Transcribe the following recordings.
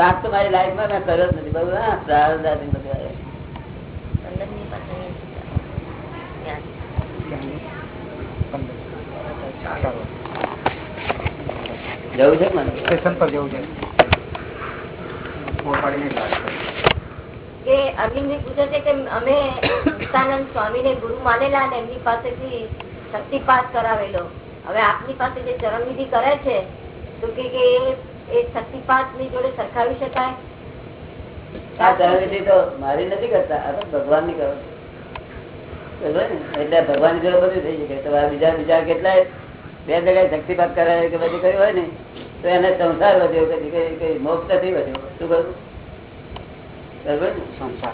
શાક તો મારી લાઈફમાં મેં કર્યો જ નથી. બરોબર? હા જવું છે મને? સ્ટેશન પર જવું છે. મોરપાડીની જ વાત છે. કે અરવિંદભાઈ પૂછે છે કે અમે મુક્તાનંદ સ્વામી ને ગુરુ માનેલા અને એમની પાસેથી શક્તિપાત કરાવેલો. હવે આપની પાસે જે ચરણવિધિ કરે છે તો કે કે એ- શક્તિપાતની જોડે સરખાવી શકાય? આ તો મારી નથી કરતા. ભગવાનની કરો. છો. બરોબર ને? એટલે ભગવાનની જોડે બધું થઈ શકે. તમારે બીજા બીજા કેટલાય બે જગ્યાએ શક્તિપાત કરાય કે બધું કર્યું હોય ને તો એને સંસાર વધ્યો કઈ મોક્ષ નથી વધ્યો. શું કરું બરોબર સંસાર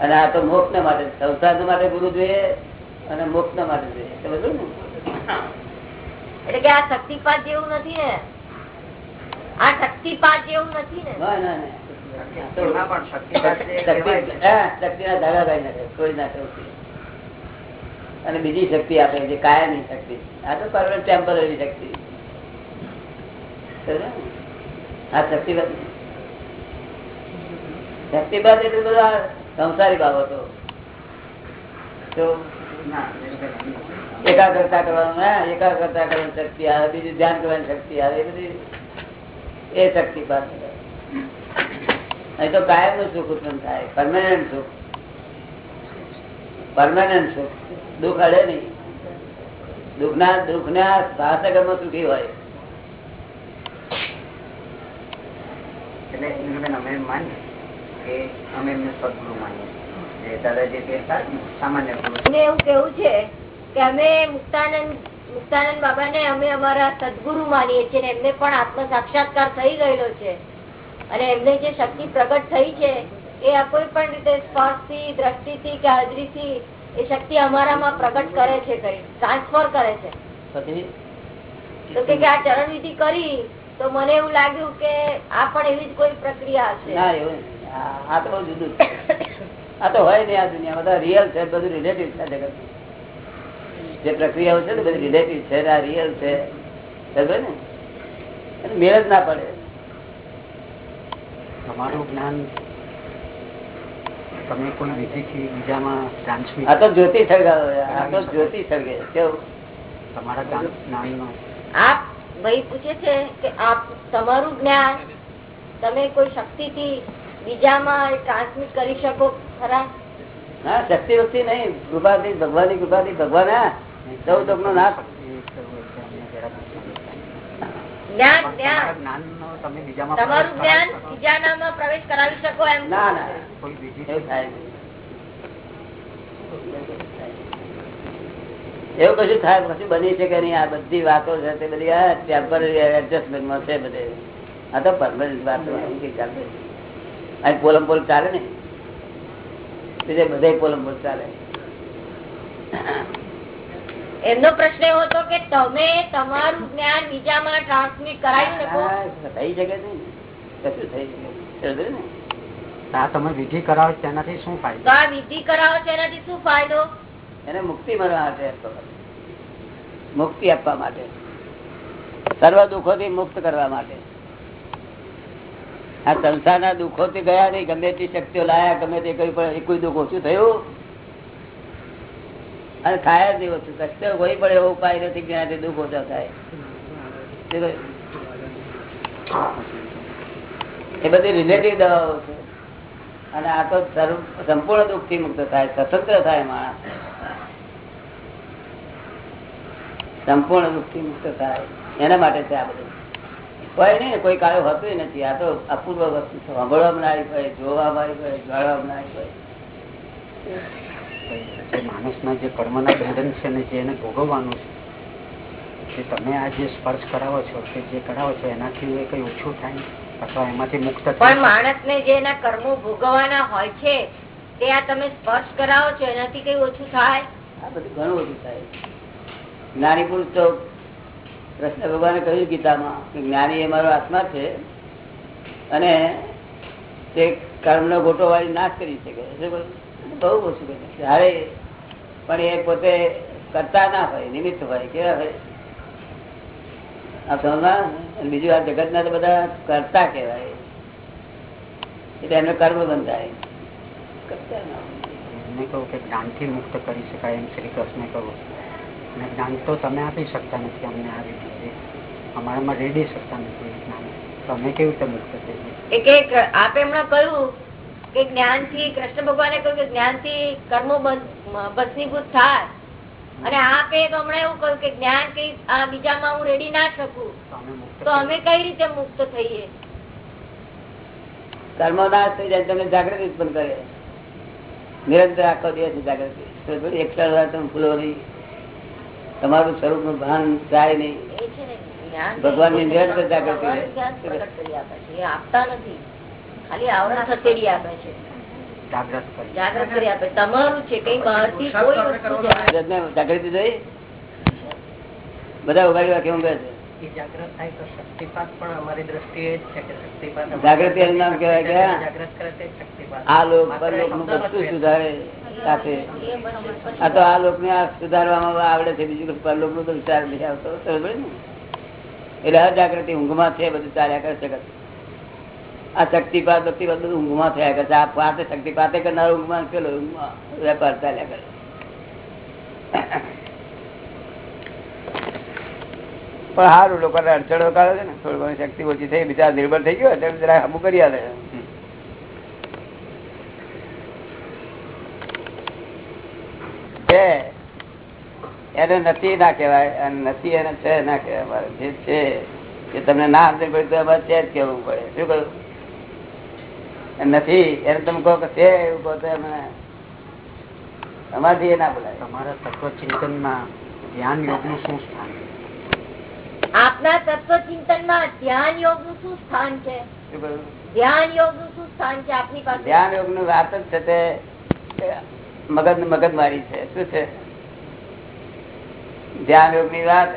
અને આ તો મોક્ષ ના માટે સંસાર માટે ગુરુ જોઈએ અને મોક્ષ માટે જોઈએ. સમજો ને? એટલે કે આ શક્તિપાત જેવું નથી ને? આ શક્તિપાત જેવું નથી ને. છે. અને બીજી શક્તિ આપે જે કાયમની શક્તિ. આ તો પરમાનન્ટ ટેમ્પરરી શક્તિ. આ શક્તિવાદ શક્તિવાદ એટલે બધા સંસારી બાબતો. એકાગ્રતા કરવાનું એકાગ્રતા કરવાની શક્તિ આવે બીજું ધ્યાન કરવાની શક્તિ આવે એ બધી એ શક્તિ પાસે નહીં તો કાયમનું સુખ ઉત્પન્ન થાય. પરમાનન્ટ સુખ. પરમાનન્ટ સુખ. દુઃખ અડે નહીં. દુઃખ ના દુઃખ ના ભાષાગરમાં સુખી હોય. એટલે ઇન્દ્રબેન અમે માનીએ કે અમે એમને સદગુરુ માનીએ. જે દાદાજી સામાન્ય એવું કેવું છે કે અમે મુક્તાનંદ મુક્તાનંદ બાબા ને અમે અમારા સદગુરુ માનીએ છીએ એમને પણ આત્મ સાક્ષાત્કાર થઈ ગયેલો છે. અને એમને જે શક્તિ પ્રગટ થઈ છે એ આ કોઈ પણ રીતે સ્પર્શથી દ્રષ્ટિ થી કે હાજરી થી એ શક્તિ અમારામાં પ્રગટ કરે છે કઈ ટ્રાન્સફર કરે છે. તો કે આ ચરણ વિધિ કરી તો મને એવું લાગ્યું કે આ પણ એવી જ કોઈ પ્રક્રિયા હશે. ના એવું આ તો જુદું આ તો હોય નહીં આ દુનિયા બધા રિયલ છે બધું રિલેટિવ છે જગત જે પ્રક્રિયાઓ છે ને બધી રિલેટિવ છે આ રિયલ છે ને? મેળ જ ના પડે. તમારું જ્ઞાન તમે કોઈ વિધિથી બીજામાં ટ્રાન્સમિટ આ તો જ્યોતિ સળગાવો આ તો જ્યોતિ સળગે કેવું? તમારા જ્ઞાન- જ્ઞાનનો? આપ ભાઈ પૂછે છે કે આપ તમારું જ્ઞાન તમે કોઈ શક્તિ થી બીજામાં ટ્રાન્સમિટ કરી શકો ખરા? ના શક્તિ વક્તિ નહીં. કૃપાથી ભગવાનની કૃપાથી ભગવાન હા દુઃખ નો નાશ એ કરવું છે અમને જરાક સમજાય. જ્ઞાન તમારા જ્ઞાન જ્ઞાનનો તમે બીજામાં તમારું પ્રવેશ જ્ઞાન કરાવી શકો? બીજાનામાં પ્રવેશ કરાવી શકો એમ ના ના કોઈ વિધિ એવું થાય નહીં. એવું કશું થાય કશું બની શકે નહીં આ બધી વાતો છે તે બધી આ ટેમ્પરરી એડજસ્ટમેન્ટમાં છે બધે આ તો પરમાનન્ટ વાતો નથી. અહીં પોલમ પોલ ચાલે ને બધે પોલમ પોલ ચાલે એમનો પ્રશ્ન એવો હતો કે તમે તમારું જ્ઞાન બીજામાં ટ્રાન્સમિટ કરાવી શકો? થઈ શકે છે કશું થઈ શકે ને? તમે વિધિ કરાવો તેનાથી શું ફાયદો? આ વિધિ કરાવો તેનાથી શું ફાયદો? એને મુક્તિ મળવા માટે મુક્તિ આપવા માટે. સર્વ દુઃખો થી મુક્ત કરવા માટે. આ સંસારના દુઃખોથી ગયા નહીં ગમે તે શક્તિઓ લાયા ગમે તે કઈ પણ કોઈ દુઃખ ઓછું થયું અને થાય જ નહીં ઓછું કશે કોઈ પણ એવો ઉપાય નથી જેનાથી દુઃખ ઓછા થાય. એ બધી રિલેટિવ દવાઓ છે. અને આ તો સંપૂર્ણ દુઃખથી મુક્ત થાય, સ્વતંત્ર થાય માણસ. સંપૂર્ણ દુઃખથી મુક્ત થાય. એના માટે છે આ બધું. કોઈ નહીં, કોઈ કાળો હતું નથી. આ તો અપૂર્વ વસ્તુ છે. સાંભળવામાં આવી હોય, જોવામાં આવી હોય, જાણવામાં આવી હોય. જે માણસના જે કર્મના બંધન છે ને જે એને ભોગવવાનું છે જે તમે આ જે સ્પર્શ કરાવો છો કે જે કરાવો છો એનાથી એ કઈ ઓછું થાય અથવા એમાંથી મુક્ત પણ માણસને જે એના કર્મો ભોગવવાના હોય છે તે આ તમે સ્પર્શ કરાવો છો એનાથી કઈ ઓછું થાય? આ બધું ઘણું બધું થાય જ્ઞાની પુરુષ તો કૃષ્ણ ભગવાને કહ્યું ગીતામાં કે જ્ઞાની એ મારો આત્મા છે અને તે કર્મનો ગોટો વાળી નાશ કરી શકે? બહુ ઓછું કરી જ્યારે પણ એ પોતે કરતા ના હોય નિમિત્ત હોય કેવા હોય? આ સમજમાં? બીજું આ જગત ના બધા કરતા કહેવાય. એટલે એમને કર્મ બંધાય. કરતા ના હોય. કહું કે જ્ઞાનથી મુક્ત કરી શકાય એમ શ્રી કૃષ્ણ કહું. અને જ્ઞાન તો તમે આપી શકતા નથી અમને આવી રીતે. અમારામાં રેડી શકતા નથી જ્ઞાન. તો અમે કેવી રીતે મુક્ત થઈએ એ કે ક- આપે કહ્યું કે જ્ઞાનથી કૃષ્ણ ભગવાને કહ્યું કે જ્ઞાનથી કર્મો ભસ્મીભૂત થાય અને આપે તો હમણાં એવું કહ્યું કે જ્ઞાન કઈ આ બીજામાં હું રેડી ના શકું. તો અમે કઈ રીતે મુક્ત થઈએ? કર્મ નાશ થઈ જાય તમને જાગૃતિ ઉત્પન્ન કરે. નિરંતર આખો દિવસ જાગૃતિ. એકલા તમે ભૂલો નહીં. તમારું સ્વરૂપનું ભાન જાય નહીં. છે ને નિરંતર જાગૃતિ ભગવાન આપતા નથી. ખાલી આવરણ ખસેડી આપે છે. જાગૃત કરી. આપે. તમારું છે કઈ બહારથી કોઈ વસ્તુ જાગૃતિ જોઈ? બધા ઊભા કેવું કહે છે? જાગૃત થાય તો શક્તિપાત પણ અમારી દ્રષ્ટિએ છે શક્તિપાત જાગૃતિ એનું નામ આ લોક પરલોકનું બધું સુધારે સાથે. આ તો આ લોક ને આ સુધારવામાં આવડે છે. બીજું પરલોકનું તો વિચાર નથી આવતો. એટલે જાગૃતિ ઊંઘમાં છે બધું ચાલ્યા કરે છે આ શક્તિપાત ભક્તિપાત બધું ઊંઘમાં થયા કરે આ પાતે શક્તિપાતે કરનાર ઊંઘમાં પેલો ઊંઘમાં વેપાર ચાલ્યા કરે. પણ સારું લોકોને અડચણો કાઢે છે ને. થોડી ઘણી શક્તિ ઓછી થઈ બીજા નિર્ભર થઈ ગયો એટલે જરા હમું કરી આવે એને નથી ના કહેવાય, અને નથી એને છે, ના કહેવાય. જે છે, એ તમને ના સમજણ પડે તો અમારે છે જ કહેવું પડે. શું કહ્યું? નથી. એને તમે કહો કે છે એવું કહો તો અમે અમારથી એ ના બોલાય. તમારા તત્વચિંતનમાં ધ્યાન યોગનું શું સ્થાન આપના તત્વ ચિંતનમાં ધ્યાન યોગનું શું સ્થાન છે? ધ્યાન યોગનું શું સ્થાન છે આપની પાસે? ધ્યાન યોગનું વાત જ છે તે મગજ મગજ મારી છે. શું છે? ધ્યાન યોગની વાત?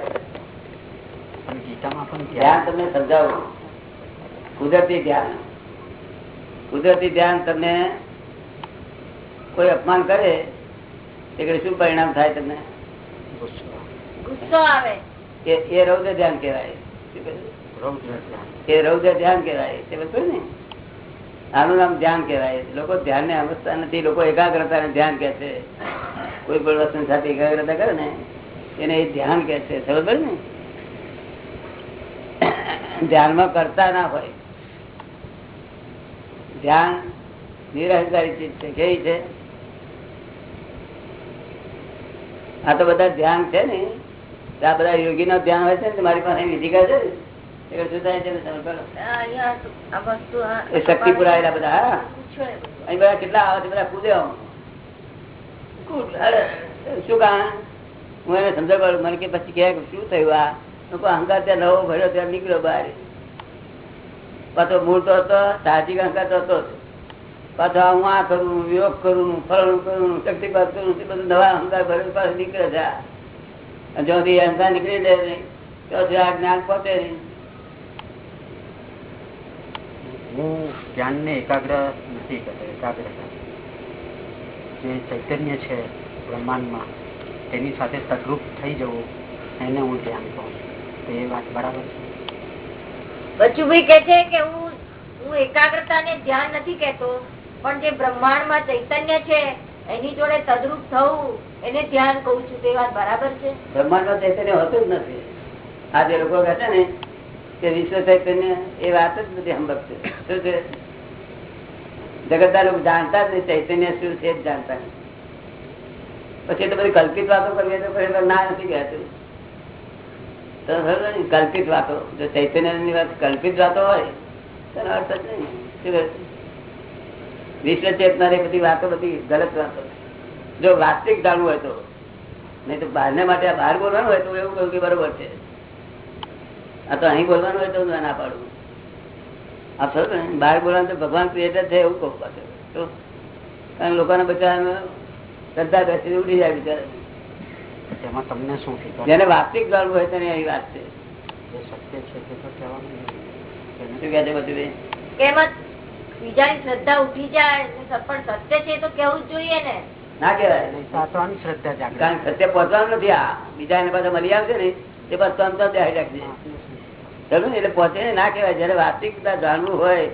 પણ ગીતામાં પણ ધ્યાન ધ્યાન તમને સમજાવો. કુદરતી ધ્યાન. કુદરતી ધ્યાન તમને કોઈ અપમાન કરે એટલે શું પરિણામ થાય તમને? ગુસ્સો ગુસ્સો આવે. એ એ રૌદ્ર ધ્યાન કહેવાય. શું કહ્યું? રૌદ્ર ધ્યાન. એ રૌદ્ર ધ્યાન કહેવાય. તે બધું ને? આનું નામ ધ્યાન કહેવાય. લોકો ધ્યાન ને સમજતા નથી લોકો એકાગ્રતા ને ધ્યાન કે છે. કોઈ પણ વસ્તુ સાથે એકાગ્રતા કરે ને એને એ ધ્યાન કે છે. સમજ પડી ને? ધ્યાનમાં કરતા ના હોય. ધ્યાન નિરહંકારી ચીજ છે. કેવી છે? આ તો બધા ધ્યાન છે ને. આ બધા યોગી નો ધ્યાન હોય છે ને મારી પાસે વિધિકા છે શક્તિ પુરાયેલા બધા. અહીં બધા કેટલા આવે છે બધા અરે, શું કારણ હું એને સમજાવ મને કે પછી કે શું થયું આ? લોકો અહંકાર ત્યાં નવો ભર્યો ત્યાં નીકળ્યો બહાર. પાછો મૂળ તો હતો સાહજિક અહંકાર તો હતો પાછો હું આ કરું યોગ કરું ફળનું કરું શક્તિપાત કરું બધું નવા અહંકાર ભરે પાસે નીકળે છે અને અહંકાર નીકળી જાય નહીં તો આ જ્ઞાન પહોંચે નહીં. એકાગ્ર નથી કરતો એકાગ્રતા જે ચૈતન્ય છે બ્રહ્માંડમાં, તેની સાથે તદ્રુપ થઈ જવું, એને હું ધ્યાન કહું તો એ વાત બરાબર છે? બચુભાઈ કે છે કે હું હું એકાગ્રતા ને ધ્યાન નથી કેતો પણ જે બ્રહ્માંડમાં ચૈતન્ય છે, એની જોડે તદરૂપ થવું, એને ધ્યાન કઉ છું, તે વાત બરાબર છે? બ્રહ્માંડમાં ચૈતન્ય હોતું જ નથી. આ જે લોકો કહે છે ને, કે વિશ્વ ચૈતન્ય એ વાત જ બધી હંબક છે. શું છે? જગતના લોકો જાણતા જ નહીં, ચૈતન્ય શું છે જ જાણતા પછી તો બધી કલ્પિત વાતો કરીએ તો ખરેખર ના નથી કહેતું? કલ્પિત વાતો, જો ચૈતન્યની વાત કલ્પિત વાતો હોય, તેનો અર્થ જ નહીં. વિશ્વ ચેતનાર બધી વાતો, બધી ગલત વાતો. જો વાસ્તવિક જાણવું હોય તો. નહીં તો બહારને માટે બહાર બોલવાનું હોય તો એવું કહ્યું કે બરોબર છે. આ તો અહીં બોલવાનું હોય તો હું ના પાડું. આ ને, બહાર બોલવાનું તો ભગવાન ક્રિએટર છે એવું કહું પાછું. કારણ લોકોને બચારા શ્રદ્ધા બેસી ઉડી જાય બિચારા તેમાં તમને શું જેને વાસ્તવિક જાણવું હોય તેની અહીં વાત છે. જે સત્ય છે તે તો કહેવાનું શું કહે છે બધું એમાં બીજાની શ્રદ્ધા ઉઠી જાય પણ સત્ય છે તો કેવું જ જોઈએ ને. ના કહેવાય. કારણ સત્ય પહોંચવાનું નથી આ બીજા એને મળી આવશે ને એ બસ તો અંતર દેખાઈ રાખજે. સમજો એટલે પહોંચે ને ના કહેવાય. જયારે વાસ્તવિકતા જાણવું હોય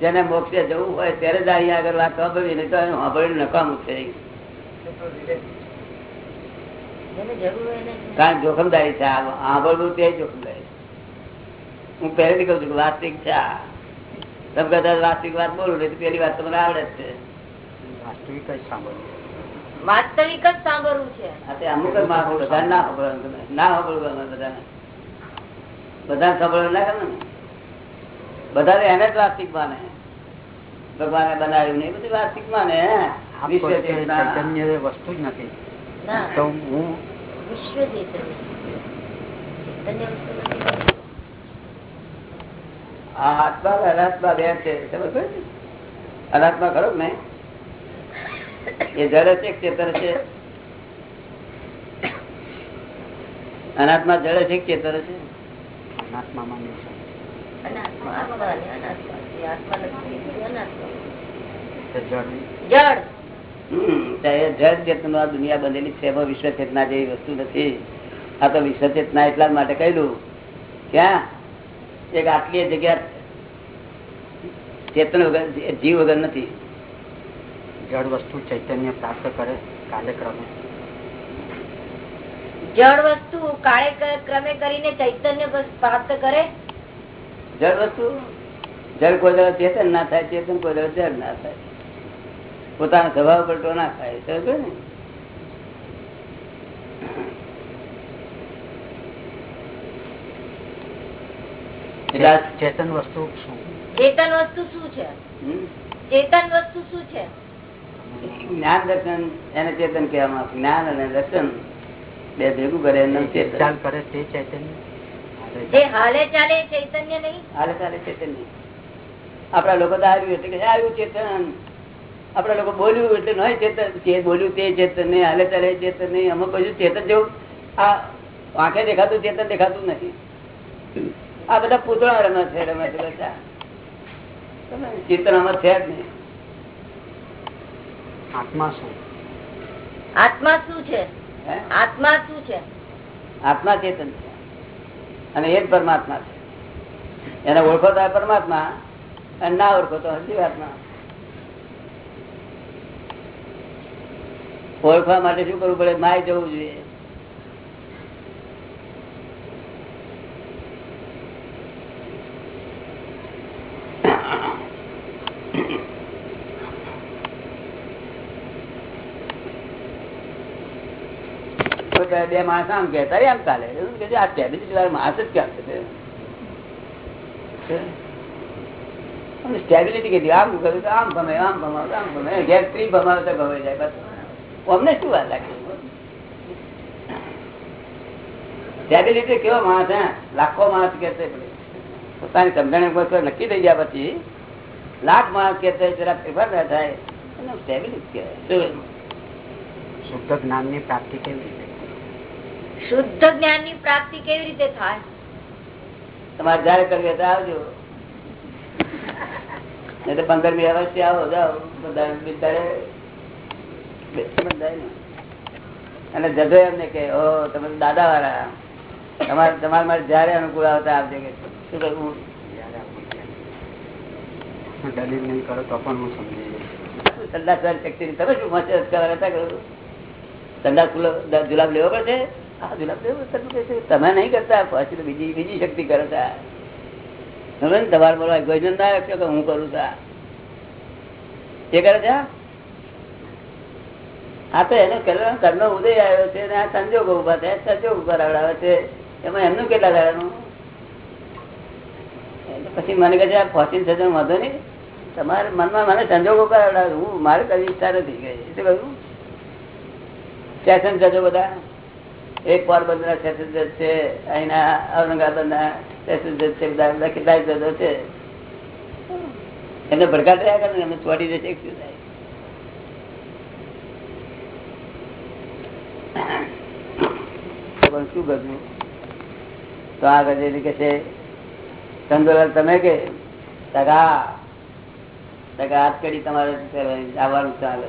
જેને મોક્ષે જવું હોય ત્યારે જ અહીંયા આગળ વાત સાંભળવી નહીં તો સાંભળ્યું નકામું છે જેને જરૂર હોય એને કારણ જોખમદારી છે આ સાંભળવું તે જોખમદારી હું પહેલેથી કઉ છું કે વાસ્તવિક છે તમે કદાચ વાસ્તવિક વાત બોલો ને પેલી વાત તમને આવડે જ છે. વાસ્તવિક જ સાંભળવું. વાસ્તવિક જ સાંભળવું છે. અમુક જ માણસો બધા ના સાંભળવાનું ગમે. ના સાંભળવું બધાને. બધાને સાંભળવું ના ગમે ને? બધા એને જ વાસ્તવિક માને. ભગવાને બનાવ્યું નહીં બધું વાસ્તવિક માને. વસ્તુ જ નથી. ના તો હું વિશ્વ ચૈતન્ય આત્મા અનાત્મા બે છે ખબર અનાત્મા ખરો ને એ જળ છે ચેતન છે? અનાત્મા જળ છે ચેતન છે? અનાત્મા માને છે. અનાત્મા જળ. જળ ચેતન આ દુનિયા બનેલી છે એમાં વિશ્વ ચેતના જેવી વસ્તુ નથી. આ તો વિશ્વ ચેતના એટલા માટે કહ્યું. ક્યાં? એક આટલી જગ્યા ચેતન વગર જીવ વગર નથી. જળ વસ્તુ ચૈતન્ય પ્રાપ્ત કરે કાલક્રમે. જળ વસ્તુ કાળે ક્રમે કરીને ચૈતન્ય પ્રાપ્ત કરે? જળ વસ્તુ? જળ કોઈ ચેતન ના થાય ચેતન કોઈ જળ ના થાય. પોતાના સ્વભાવ પલટો ના થાય સમજો ને ચેતન વસ્તુ શું? ચેતન વસ્તુ શું છે? ચેતન વસ્તુ શું છે? જ્ઞાન દર્શન એને ચેતન કહેવામાં જ્ઞાન અને દર્શન બે ભેગું કરે એનું ચેતન. કરે તે ચૈતન્ય? હાલે ચાલે. ચૈતન્ય નહીં? હાલે ચાલે આપડા લોકો તો આવ્યું એટલે કે આવ્યું ચેતન. આપડા લોકો બોલ્યું એટલે નહીં ચેતન. જે બોલ્યું તે ચેતન નહીં હાલે ચાલે ચેતન નહીં. અમુક કશું ચેતન જેવું આ આંખે દેખાતું ચેતન દેખાતું નથી. આ બધા પૂતળા રમે છે રમે છે બધા. ચેતન આમાં છે જ નહીં. આત્મા શું? આત્મા શું છે? આત્મા શું છે? આત્મા ચેતન છે. અને એ જ પરમાત્મા છે. એને ઓળખો તો પરમાત્મા અને ના ઓળખો તો હજી આત્મા. ઓળખવા માટે શું કરવું પડે? માય જવું જોઈએ. બે માણસ આમ કે તારે આમ ચાલે. આ સ્ટેબિલિટી માણસ જ કેમ છે? સ્ટેબિલિટી કીધી આમ કર્યું આમ ગમે, આમ ભમાવ આમ ગમે. ઘેર ત્રી ભમાવ તો ગમે જાય, બસ. અમને શું વાર લાગે? સ્ટેબિલિટી કેવો માણસ હે? લાખો માણસ કે છે. પોતાની સમજણ નક્કી થઈ ગયા પછી લાખ માણસ કે છે જરા ફેરફાર ના થાય. શુદ્ધ જ્ઞાનની પ્રાપ્તિ કેવી રીતે શુદ્ધ જ્ઞાનની પ્રાપ્તિ કેવી રીતે થાય? તમારે જયારે કરવી આવજો. નહીં તો પંદરમી વર્ષથી આવો જાઓ. બધા. અને જજો એમને કે ઓ તમે દાદા વાળા તમારે તમારે મારે જયારે અનુકૂળ આવતા આવજો કે શું કરવું જ્યારે આપવું ત્યારે. દલીલ નહીં કરો તો પણ હું સમજી સંદાસ શક્તિ તમે શું મચત હતા કરું સંદાસ ફૂલો જુલાબ લેવો પડશે. તમે નહીં કરતા પછી બીજી બીજી શક્તિ કરતા તમે તમારે બોલવા ગજન ના રાખ્યો કે હું કરું છું એ કરે છે આ તો એનો કર્મ કર્મનો ઉદય આવ્યો છે અને આ સંજોગો ઊભા થયા, સંજોગ ઉપર આવડાવે છે. એમાં એમનું કેટલા દાડાનું પછી મને કહે છે, આ ફોર્ટીન થતો વાંધો નહીં. તમારે મનમાં મને સંજોગો કરાવડાવે હું, મારે કઈ ઈચ્છા નથી ગઈ શું કહ્યું? સ્ટેશન જજો બધા. એક પોરબંદર સેશન જજ છે, અહીંના ઔરંગાબાદના ના સ્ટેશન જજ છે, બધા બધા કેટલાય જજો છે. એમને ભડકાટ રહ્યા કરે એમને ચોટી જશે, શું થાય તો પણ શું કરવું? તો આગળ જઈને કે છે ચંદુલાલ તમે કે? ટકા ટકા હાથ કડી તમારે આવવાનું ચાલે.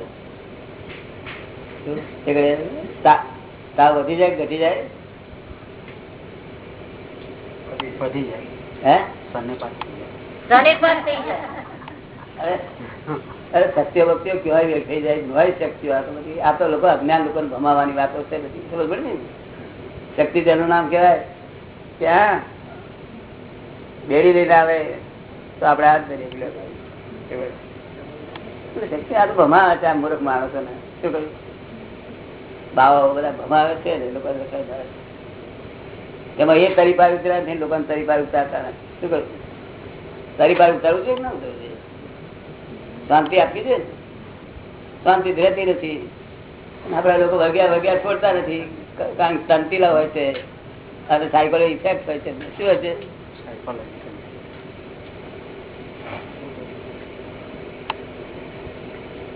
તાવ વધી જાય ઘટી જાય? વધી જાય. હે? સને પણ થઈ જાય. અરે સત્ય વક્તિઓ કેવાય વેઠાઈ જાય નવાય શક્તિઓ આ તો આ તો લોકો અજ્ઞાન લોકો ભમાવાની વાતો છે બધી. ખબર પડે ને? શક્તિ તેનું નામ કેવાય ક્યાં બેડી લઈને આવે, તો આપડે હાથ ધરીએ શક્તિ આ તો ભમાવે છે, આ મૂર્ખ માણસો ને. શું કહ્યું? બાવાઓ બધા ભમાવે છે ને લોકો એમાં એ તરી પાર ઉતર્યા નથી લોકો તરી પાર ઉતારતા શું કહ્યું? તરી પાર ઉતારવું છે ના ઉતારવું શાંતિ આપી દે. શાંતિ રહેતી નથી. આપણા લોકો વગ્યા વગ્યા છોડતા નથી. કારણ કે તંતીલા હોય છે. અને સાયકલ ઇફેક્ટ હોય છે. શું હોય છે?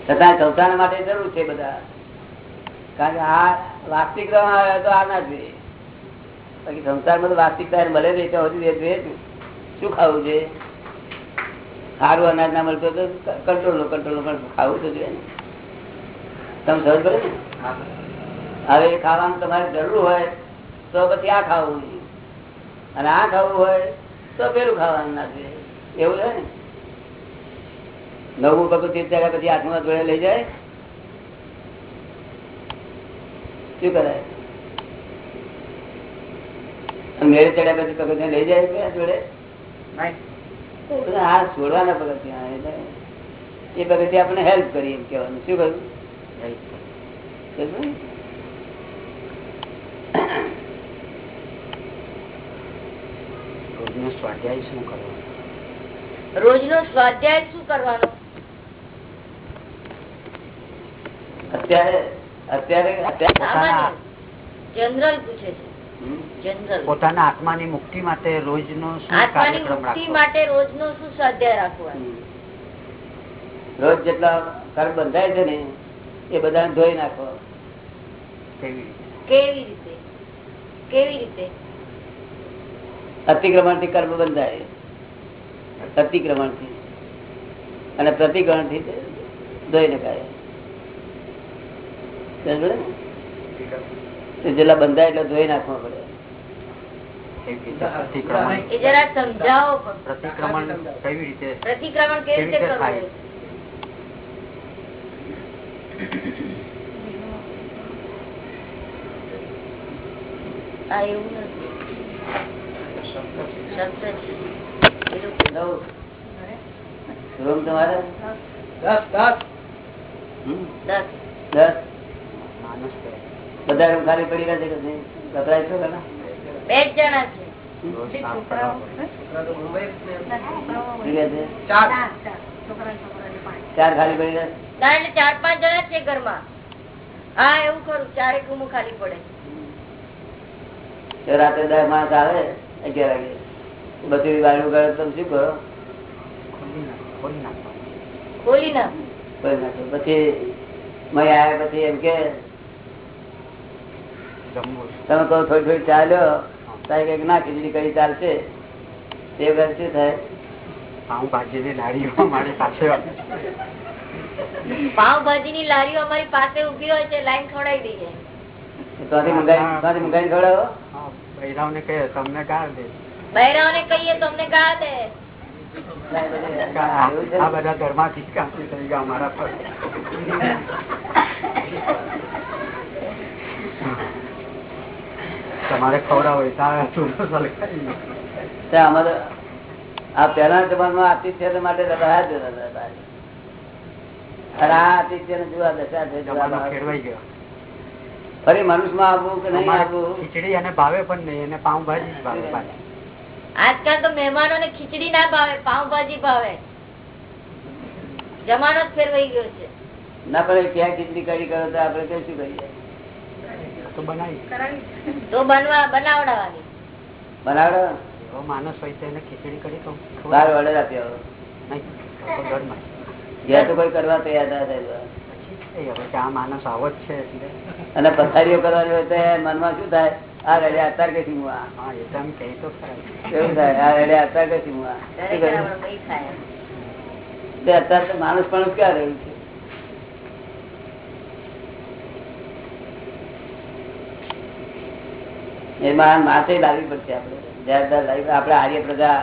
છતાં સંસાર માટે જરૂર છે બધા. કારણ કે આ વાસ્તવિકતા આવે તો આ ના જોઈએ. બાકી સંસારમાં તો વાસ્તવિકતા મળે નહીં. તો હજુ. શું ખાવું છે? સારું અનાજ ના મળતું તો કંટ્રોલ નો કંટ્રોલ ખાવું તો જોઈએ તમે સમજ પડે હવે ખાવાનું તમારે જરૂર હોય તો પછી આ ખાવું જોઈએ. અને આ ખાવું હોય તો પેલું ખાવાનું ના જોઈએ. એવું છે ને? નવું પગથિયું ચડ્યા પછી હાથમાં જોડે લઈ જાય. શું કરાય મેળ ચડ્યા પછી પગથિયાં લઈ જાય જોડે? બધા આ છોડવાના પગથિયા એટલે એ પગથિયાં આપણે હેલ્પ કરી એમ કહેવાનું. શું કહ્યું? રોજનો સ્વાધ્યાય શું કરવાનો? રોજનો સ્વાધ્યાય શું કરવાનો? અત્યારે અત્યારે અત્યારે જનરલ પૂછે છે. પોતાના આત્માની મુક્તિ માટે રોજ નો આત્માની મુક્તિ માટે રોજ નો શું સ્વાધ્યાય રાખવાનો રોજ જેટલા કર્મ બંધાય છે ને એ બધા ધોઈ નાખો. કેવી રીતે? કેવી રીતે? અતિક્રમણથી કર્મ બંધાય. અતિક્રમણથી અને પ્રતિક્રમણથી ધોઈ નખાય. જેટલા બંધાય એટલે ધોઈ નાખવા પડે. પેલું તમારે? હમ? દસ. દસ. માણસ કે બધા રૂમ ખાલી પડી રહ્યા છે કે નહીં? વપરાય છો કે બે જ જણા છે? ચાર. ખાલી પડી રહ્યા? ચાર પાંચ જણા છે ઘરમાં. હા એવું ખરું. ચારેક રૂમો ખાલી પડે. તો દસ માણસ આવે અગિયાર વાગે. બધી કરે તમે શું કરો? ખોલી નાખ ખોલી ના નાખો. પછી મય આવે પછી એમ કે તમે કહો થોડી થોડી ચાલ્યો તારે કંઈક ના ખીચડી કઈ ચાલશે. તે વખત શું થાય? પાઉંભાજી ની લારીઓ મારી પાસે પાવભાજી ની લારીઓ અમારી પાસે ઊભી હોય છે લાઈન ખવડાવી દઈએ. ત્યાંથી મંગાવી ત્યાંથી મંગાવીને ખવડાવો. હા, બૈરાઓને કહે તમને ગાળ દે. બહેરાઓને કહીએ તમને અમને દે. આ બધા ઘરમાંથી કાપી થઈ ગયા અમારા પર. તમારે ખવડાવો હોય આ જમાનામાં આતિથ્ય માટે રહ્યા જ હતા બધા. અને આ આતિથ્ય ને જોવા દશા ફરી મનુષ્યમાં આવવું કે નહીં આવવું? ખીચડી અને ભાવે પણ નહીં એને પાઉભાજી જ ભાવે. આજકાલ તો મહેમાનો ને ખીચડી ના ભાવે પાઉભાજી ભાવે. જમાનો જ ફેરવાઈ ગયો છે. ના પડે ક્યાં ખીચડી કરી કરો તો આપડે કઈ શું કરીએ? તો બનાવી. તો બનવા બનાવડાવવાની. બનાવડો માણસ હોય તો એને ખીચડી કરી તો બાર ઓર્ડર નહીં તો કોઈ કરવા તૈયાર ના અને પથારીઓ કરવાની હોય તો મનમાં શું થાય? આ રેડે અત્યારે કે શું એવું થાય આ રેડે અત્યારે કે શું અત્યારે તો માણસ પણ ક્યાં રહ્યું છે? એમાં માથે લાવવી પડશે આપણે. જવાબદાર લાવી આપડે આર્ય પ્રજા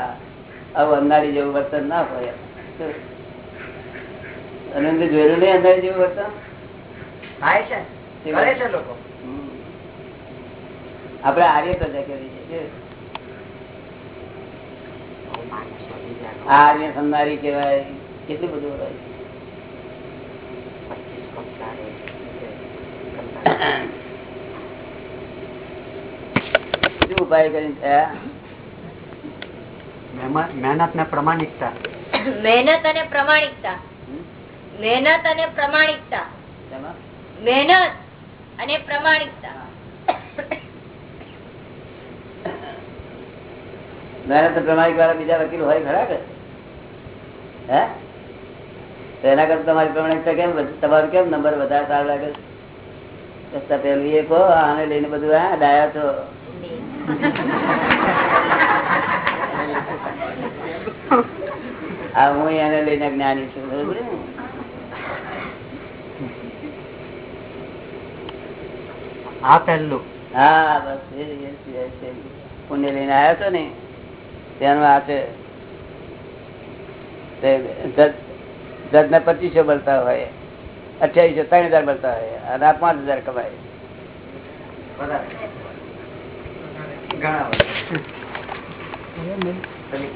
આવું અંધારી જેવું વર્તન ના હોય. અને જોયેલું નહીં અંધારી જેવું વર્તન. આપણે આર્ય પ્રજા કેવી છે આર્ય સંદારી કેવાય કેટલું બધું હોય પચીસ કક્ષા એ કરતા. શું ઉપાય કરી મહેનત ને પ્રમાણિકતા. મહેનત અને પ્રમાણિકતા. મહેનત અને પ્રમાણિકતા. મહેનત અને પ્રમાણિકતા. મહેનત પ્રમાણિક વાળા બીજા વકીલ હોય ખરા કે? હે? તો એના કરતા તમારી પ્રમાણિકતા કેમ તમારો કેમ નંબર વધારે સારો લાગે? પેલું એ કહો આને લઈને બધું હા ડાયા છો. આ હું એને લઈને જ્ઞાની છું બરોબર? આ પહેલું. હા બસ. પુણ્ય લઈને આવ્યા ને તેનું આ છે. જજ પચીસો મળતા હોય અઠ્યાવીસો ત્રણ હજાર મળતા હોય અને પાંચ હજાર કમાય.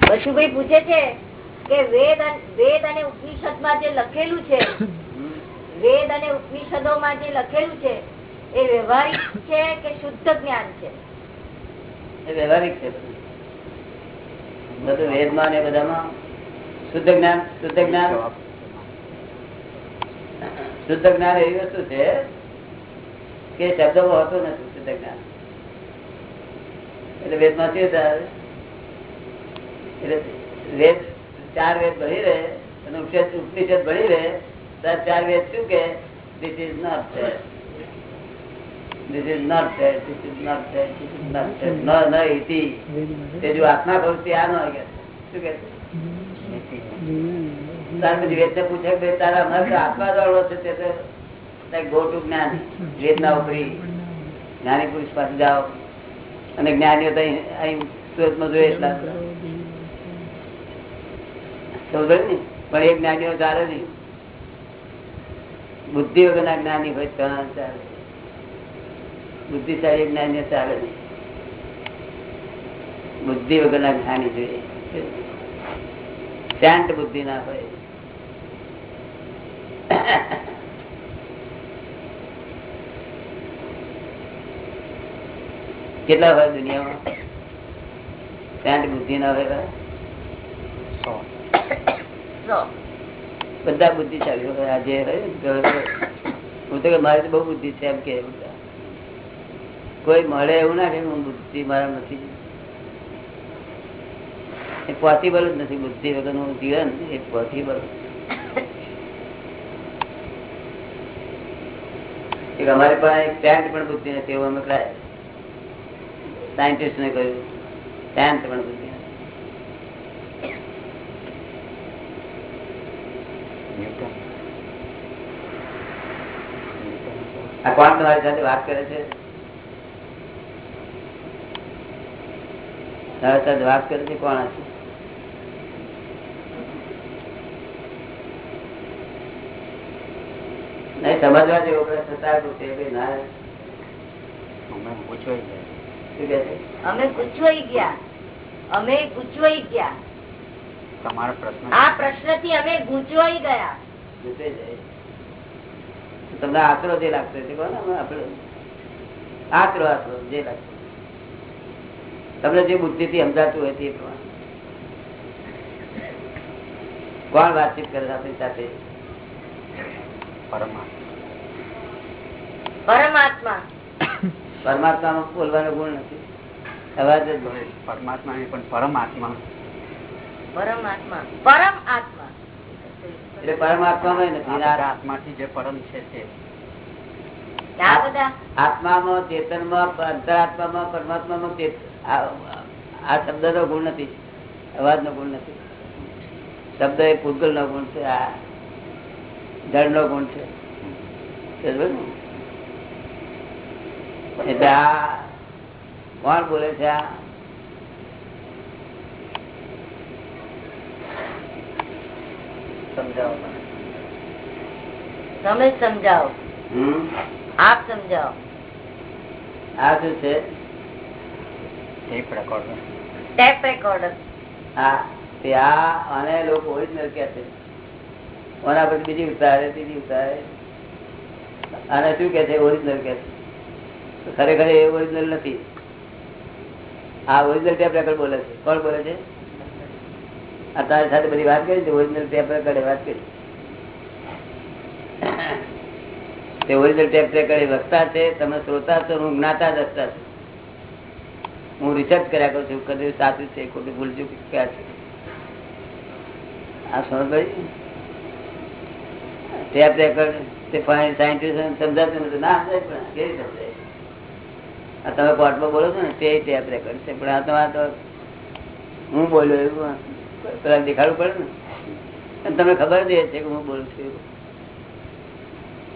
પછી પૂછે છે કે વેદ વેદ અને ઉપનિષદમાં જે લખેલું છે વેદ અને ઉપનિષદો માં જે લખેલું છે એ વ્યવહારિક છે કે શુદ્ધ જ્ઞાન છે? એ વ્યવહારિક છે બધું. બધું વેદમાં ને બધામાં શુદ્ધ જ્ઞાન શુદ્ધ જ્ઞાન. શુદ્ધ જ્ઞાન એવી વસ્તુ છે કે શબ્દો હોતું નથી શુદ્ધ જ્ઞાન. એટલે વેદમાં શું થાય વેદ ચાર વેદ ભણી રહે, અને ઉપનિષદ ઉપનિષદ ભણી રહે, ત્યારે ચાર વેદ શું કે? તે આ ન કે? શું કે તારા છે જ્ઞાની પુરુષ પાસે જાઓ. અને જ્ઞાનીઓ તો અહીં સુરતમાં જોઈએ એટલા. સમજો પણ એ જ્ઞાનીઓ ચાલે નહીં. બુદ્ધિ વગરના જ્ઞાની હોય તો ચાલે. બુદ્ધિશાળી જ્ઞાનીઓ ચાલે નહીં. બુદ્ધિ વગરના જ્ઞાની જોઈએ. શાંત બુદ્ધિ ના હોય. કેટલા હોય દુનિયામાં? પેન્ટ બુદ્ધિ ના હોય. બધા બુદ્ધિશાળી હોય આ જે હોય ને તો- હું તો કે મારી તો બહુ બુદ્ધિ છે એમ કે બધા. કોઈ મળે એવું ના કે હું બુદ્ધિ મારા નથી. એ પોસિબલ જ નથી બુદ્ધિ વગરનું જીવન એ પોસિબલ અમારી પાસે પેન્ટ પણ બુદ્ધિ નથી એવું અમે સાયન્ટિસ્ટ ને કહ્યું ટેન્ટ પણ આ કોણ તમારી સાથે વાત કરે છે? તમારી સાથે વાત કરે છે કોણ હશે? નહીં, સમજવા જેવો પ્રશ્ન તે કે ના અમે અમે ગુચવાઈ ગયા. અમે ગુચવાઈ ગયા. તમારા પ્રશ્ન આ પ્રશ્નથી અમે ગુંચવાઈ ગયા. તમને આશરો જે લાગતો આશરો આશરો જે લાગતો તમને જે બુદ્ધિ થી સમજાતું હોય તે પ્રમાણે. કોણ વાતચીત કરે આપણી સાથે? પરમાત્મા. પરમાત્મા. પરમાત્મામાં બોલવાનો ગુણ નથી. અવાજ જ બોલે પરમાત્મા નહીં પણ પરમાત્મા. પરમાત્મા. એટલે નથી. આ અને આ જે પરમ છે તે. આત્મામાં ચેતનમાં અંતરાત્મામાં પરમાત્મામાં આ આ શબ્દ નો ગુણ નથી. અવાજ નો ગુણ નથી. શબ્દ એ પૂતગલ નો ગુણ છે. આ જળ નો ગુણ છે. ને? એટલે આ કોણ બોલે છે આ? સમજાવો તમે સમજાવો. આપ સમજાવો. આ શું છે? ટેપ રેકોર્ડર ટેપ રેકોર્ડર હા તે આ આને લોકો ઓરિજિનલ કે છે. ઓના પછી બીજી ઉતારે ત્રીજી ઉતારે. અને શું કે છે? ઓરિજિનલ કે છે. ખરેખર એ ઓરિજિનલ નથી. આ ઓરિજિનલ ટેપ રેકર્ડ બોલે છે. કોણ બોલે છે? આ તારી સાથે બધી વાત કરી ઓરિજિનલ ટેપ રેકર્ડે વાત કરી. તે ઓરિજિનલ ટેપ રેકર્ડ વક્તા છે, તમે શ્રોતા છો, હું જ્ઞાતા દસતા છું. હું રિસર્ચ કર્યા કરું છું, કદી સાચું છે ખોટું ભૂલ છું ક્યાં છે. આ સમજ ટેપ રેકર્ડ તે સાયન્ટિસ્ટ સમજાતું નથી. ના સમજાય પણ કેવી સમજાય? તમે કોર્ટમાં બોલો છો ને તે ટેપ રેકોર્ડ છે. પણ આ તો આ તો હું બોલ્યો એવું પેલા દેખાડવું પડે ને. તમને ખબર જ એ છે કે હું બોલું છું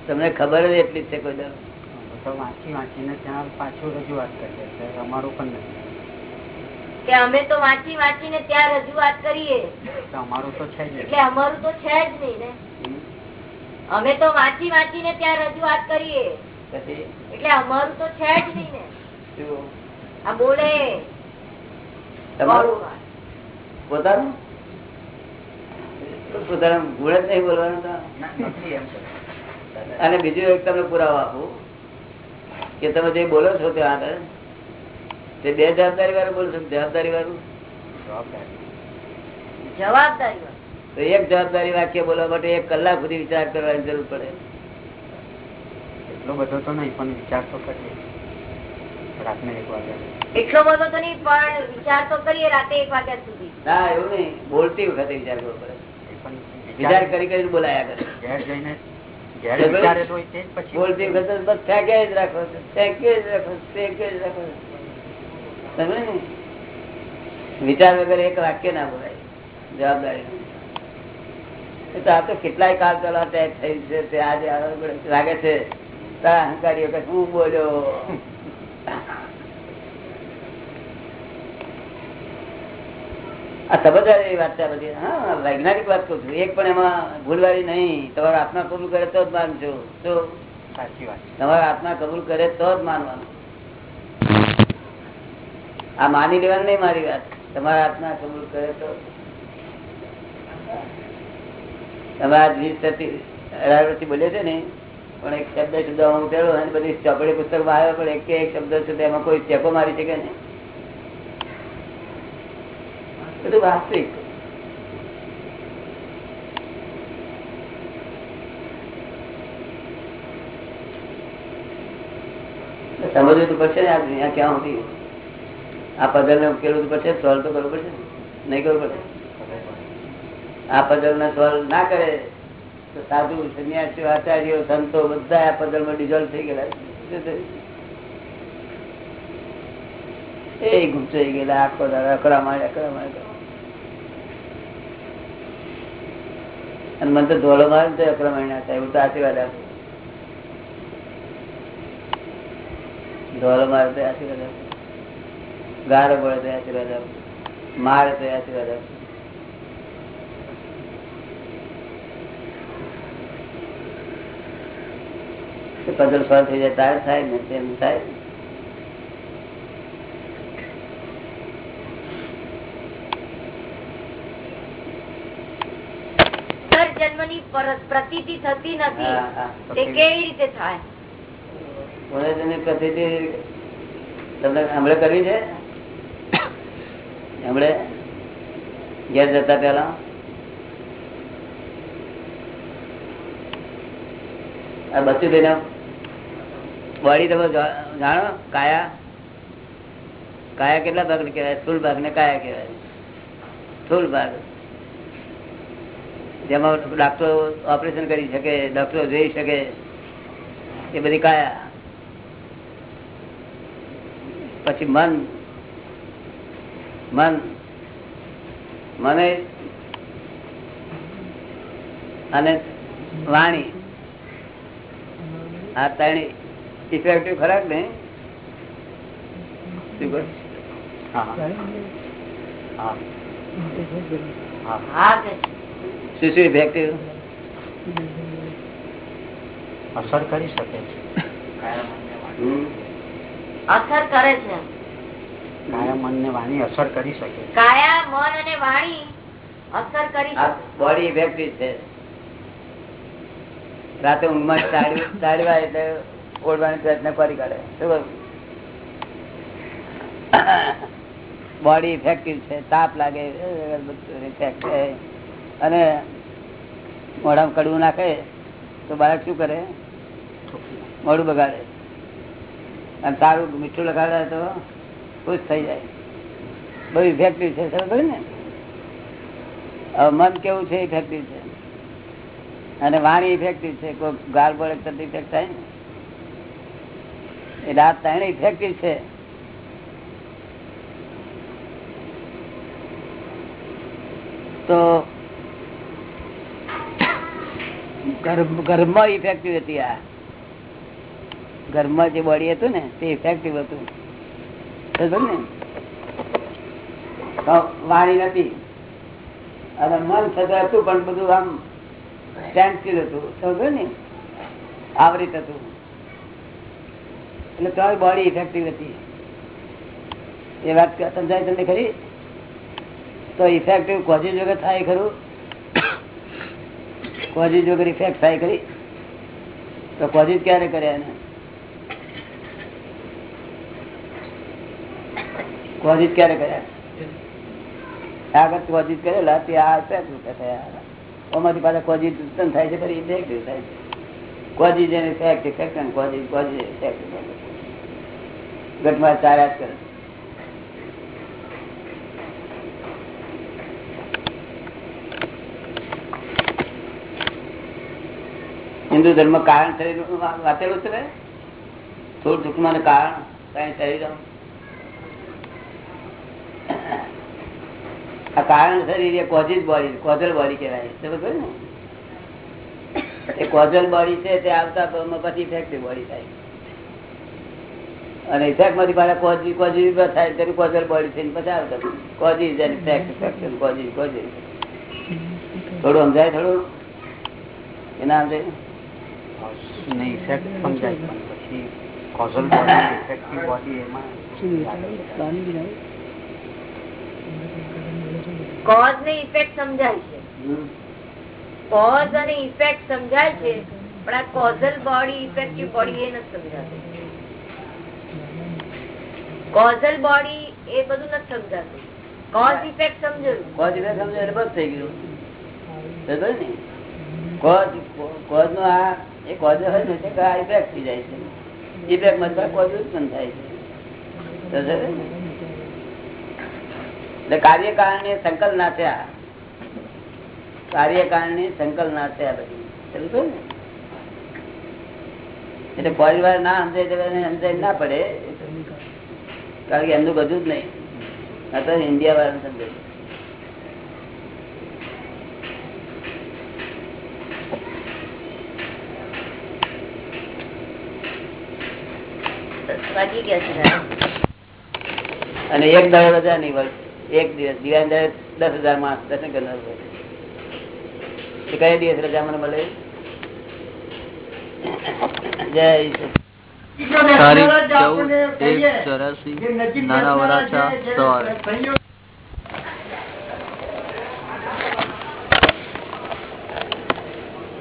તમને ખબર જ એટલી જ છે કોઈ દર વાંચી વાંચીને ત્યાં પાછું રજૂઆત કરીએ છે અમારું પણ નથી. કે અમે તો વાંચી વાંચીને ત્યાં રજૂઆત કરીએ. અમારું તો છે જ એટલે અમારું તો છે જ નહીં ને. અમે તો વાંચી વાંચીને ત્યાં રજૂઆત કરીએ. એટલે અમારું તો છે જ નહીં ને. પોતાનું? પોતાનું ગુણ જ નહીં બોલવાનું તો? નથી એમ છે. અને બીજું એક તમને પુરાવો આપું કે તમે જે બોલો છો તે આગળ તે બે જવાબદારી વાળું બોલો છો જવાબદારી વાળું? જવાબદારી જવાબદારી તો એક જવાબદારી વાક્ય બોલવા માટે એક કલાક સુધી વિચાર કરવાની જરૂર પડે. એટલો બધો તો નહીં પણ વિચાર તો કરીએ. રાતને એક વાગ્યા એટલો બધો તો નહીં પણ વિચાર તો કરીએ રાતે એક વાગ્યા સુધી. ના એવું નહીં. બોલતી વખતે વિચાર કરવો પડે. વિચાર કરી કરીને બોલાયા કરે. ઘેર જઈને ઘેર વિચારેલું હોય તે જ પછી બોલતી વખતે બસ ફેંકે જ રાખો ફેંકે જ રાખો ફેંકે જ રાખો છો. વિચાર વગર એક વાક્ય ના બોલાય. જવાબદારી એ તો આ તો કેટલાય કાળ પેલા થઈ થયું છે તે આજે લાગે છે તારા અહંકારીઓ કે હું બોલ્યો? આ સમજદાર વાત છે બધી. હા વૈજ્ઞાનિક વાત કરું છું. એક પણ એમાં ભૂલવાળી નહીં. તમારા આત્મા કબૂલ કરે તો જ માનજો. તો સાચી વાત તમારા આત્મા કબૂલ કરે તો જ માનવાનું. આ માની લેવાનું નહીં મારી વાત. તમારા આત્મા કબૂલ કરે તો તમે આ વીસ સતી અઢાર વર્ષથી છે ને? પણ એક શબ્દ શબ્દ હું અને બધી ચોપડી પુસ્તકમાં આવ્યો પણ એક એક શબ્દ છે એમાં કોઈ ચેકો મારી શકે નહીં. બધું વાસ્તવિક. સમજવું તો પડશે ને આ દુનિયા ક્યાં હતી આ પઝલ ને ઉકેલવું તો પડશે સોલ્વ તો કરવું પડશે નહીં કરવું પડે. આ પઝલ ને સોલ્વ ના કરે. સાધુ સંન્યાસીઓ આચાર્યો, સંતો બધા આ પઝલમાં ડિઝોલ્વ થઈ ગયેલા. એ ગુમચાઈ ગયેલા, આખો દાડો અકડા મારે અકડા મારે અને મને તો ધોલો મારે તો અકડા મારી થાય એવું તો આશીર્વાદ આપે. ધોલો મારે તો આશીર્વાદ આપે. ગારો પડે તો આશીર્વાદ આપે. મારે તો આશીર્વાદ આપે. પદલ સોલ્વ થઈ જાય તારે થાય ને તેમ થાય. જન્મની થતી નથી. તે કેવી રીતે થાય? તમને હમણે કરવી છે? હમણે ઘેર જતા પેલા આ બચ્ચું થઈને બોડી તમે જાણો, કાયા? કાયા કેટલા ભાગ કહેવાય? સ્થુલ ભાગ ને કાયા કહેવાય. સ્થુલ ભાગ. જેમાં ડાક્ટરો ઓપરેશન કરી શકે, ડોક્ટરો જોઈ શકે, એ બધી કાયા. પછી મન. મન. મને અને વાણી. આ ત્રણે ઇફેક્ટિવ ખરાક ને શું શું ઇફેક્ટિવ અસર કરી શકે છે. અસર કરે છે. કાયા મન ને વાણી અસર કરી શકે છે. કાયા મન અને વાણી અસર કરી બોડી ઇફેક્ટિવ છે. રાતે ઊંઘમાં ચાડવા એટલે ઓળવાનો પ્રયત્ન કરી કાઢે. બોડી ઇફેક્ટિવ છે, તાપ લાગે અને મોઢામાં કડવું નાખે, તો બાળક શું કરે? મોઢું બગાડે. અને તારું મીઠું લગાડે તો ખુશ થઈ જાય. બહુ ઇફેક્ટિવ છે, સમજ ને? હવે મન કેવું છે ઇફેક્ટિવ છે. અને વાણી ઇફેક્ટિવ છે કોઈ ગાળ બળે તરત ઇફેક્ટ થાય ને? એટલે આ ત્રણ ઇફેક્ટિવ છે. તો ઘરમાં ઇફેક્ટિવ હતી આ. ઘરમાં જે બોડી હતું ને, તે ઇફેક્ટિવ હતું. ને? વાણી નથી. અને મન થતું હતું પણ બધું આમ સ્ટેન્ડ હતું. સમજો ને? આવરિત હતું એટલે તમારી બોડી ઇફેક્ટિવ હતી. એ વાત સમજાય તમને ખરી? તો ઇફેક્ટિવ કોઝિજ વગર થાય ખરું? કોઝિજ વગર ઇફેક્ટ થાય ખરી? તો કોઝિજ ક્યારે કર્યા એને? કોઝિજ ક્યારે કર્યા આગળ કોઝિજ કરેલા તે આ રૂપે થયા ઓમાંથી પાછા કોઝિજ ઉત્પન્ન થાય છે, ફરી ઇફેક્ટિવ થાય છે. કોઝિજ જેને ઇફેક્ટ ઇફેક્ટ અને કોજી કોજી ઇફેક્ટ ઘટમાં ચાર્યા જ કરે. હિન્દુ ધર્મ કારણ શરીર વાંચેલું છે થોડું ટૂંકમાં કારણ કઈ શરીર આ કારણ શરીર એ કોઝિજ બોડી, કોઝલ બોડી કહેવાય. સમજ ને? એ કોઝલ બોડી છે તે આવતા પછી ઇફેક્ટિવ બોડી થાય. અને ઇફેક્ટમાંથી પાછા કોઝી કોઝી થાય ત્યારે કોઝલ બોડી થઈને પછી આવતા. Cause effect effect cause cause. થોડું સમજાય થોડું? એના સમજાય ઇફેક્ટ સમજાય પણ પછી કોઝલ બોડી ઇફેક્ટિવ બોડી એમાં કોઝ ને ઇફેક્ટ સમજાય છે. કોઝ અને ઇફેક્ટ સમજાય છે, પણ આ કોઝલ બોડી ઇફેક્ટિવ બોડી એ નથી સમજાતું. કોઝલ બોડી એ બધું નથી સમજાતું. કોઝ ઇફેક્ટ સમજ્યું કોઝ ઇફેક્ટ સમજાય એટલે બસ થઈ ગયું. બરાબર ને? કાર્યકારણ ને સંકલ્પ ના થયા કાર્યકારણ ને સંકલ્પ ના થયા બધી. સમજો ને? એટલે પરિવાર ના સમજાય એને સમજાય ના પડે. કારણ કે એમનું બધું જ નહીં. અત્યારે ઇન્ડિયા વાળા સમજે વાગી ગયા છે દાદા. અને એક દસ હજાર નહીં વર્ષ એક દિવસ. દિવાળી દસ હજાર માણસ દર્શન કરનાર એ કયા દિવસ રજા મને મળે જય ઈશ્વર. તારીખ ચૌદ એક ચોરાસી નાના વરાછા સવારે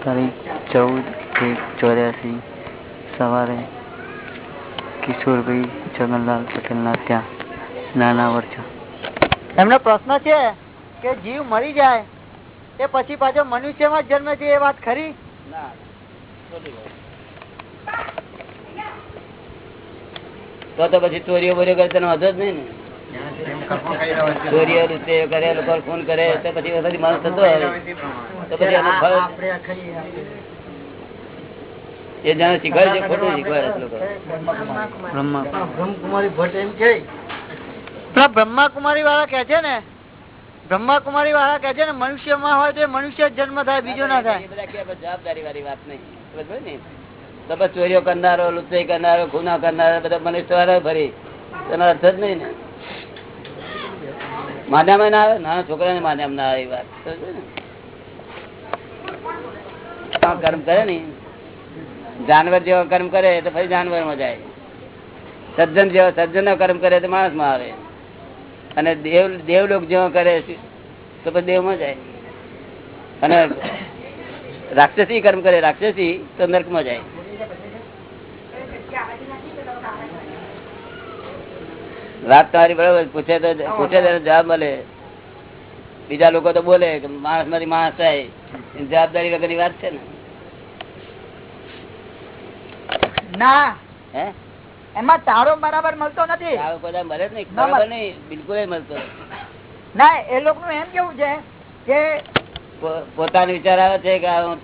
તારીખ ચૌદ એક ચોર્યાસી સવારે કિશોરભાઈ જગનલાલ પટેલના ત્યાં નાના વરછા એમનો પ્રશ્ન છે કે જીવ મરી જાય તે પછી પાછો મનુષ્યમાં જ જન્મે છે એ વાત ખરી. તો તો પછી ચોરીઓ બોરીઓ કરે તેનો વાંધો જ નહીં ને? ચોરીઓ લૂંટે કરે લોકો ખૂન કરે તો પછી પછી માણસ થતો તો પછી એનું ફળ એ જાણે શીખવાડે છે ખોટું શીખવાડે લોકો. બ્રહ્મા બ્રહ્મકુમારી ભટ્ટ એમ કે પેલા બ્રહ્માકુમારી વાળા કે છે ને બ્રહ્માકુમારી વાળા કે છે ને મનુષ્યમાં હોય તો મનુષ્ય જન્મ થાય બીજો ના થાય. જવાબદારી વાળી વાત નહીં. તો ચોરીઓ કરનારો લુચાઈ કરનારો ખુના કરનારો બધા મનુષ્ય વાળા ફરી તેનો અર્થ જ નહીં ને. માન્યામાં ના આવે? નાના છોકરાને માન્યામાં ના આવે એ વાત? કર્મ કરે ને. જાનવર જેવો કર્મ કરે તો ફરી જાનવરમાં જાય. સજ્જન જેવો સજ્જન નો કર્મ કરે તો માણસમાં આવે. અને દેવ દેવલોક જેવો કરે તો પછી દેવમાં જાય. અને રાક્ષસી કર્મ કરે રાક્ષસી તો નર્કમાં જાય. વાત તમારી બરાબર પૂછે તો પૂછે તો જવાબ મળે. બીજા લોકો તો બોલે કે માણસમાંથી માણસ થાય. જવાબદારી જવાબદારી વગરની વાત છે ને. ના. હે? એમાં તાળો બરાબર મળતો નથી. આવો બધા મળે નહીં. બરાબર નહીં બિલકુલ મળતો ના એ લોકોનું એમ કેવું છે કે પોતાનો વિચાર આવે છે કે હું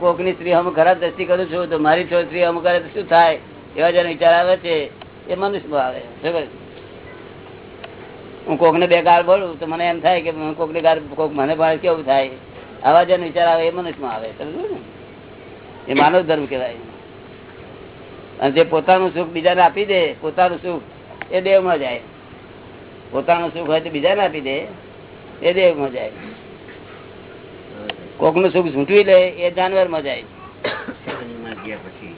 કોકની સ્ત્રી અમુક ખરાબ દ્રષ્ટિ કરું છું તો મારી સ્ત્રી અમુક કરે તો શું થાય? એવા જેનો વિચાર આવે છે એ મનુષ્યમાં આવે. બરાબર? હું કોકને બે ગાળ બોલું તો મને એમ થાય કે કોક કોકની ગાળ કોક મને પણ કેવું થાય? આવા જેનો વિચાર આવે એ મનુષ્યમાં આવે. સમજો ને? એ માનવ ધર્મ કહેવાય. અને જે પોતાનું સુખ બીજાને આપી દે પોતાનું સુખ એ દેવમાં જાય. પોતાનું સુખ હોય તો બીજાને આપી દે એ દેવમાં જાય. કોકનું સુખ ઝૂંટવી લે એ જાનવરમાં જાય. પશુઓમાં ગયા પછી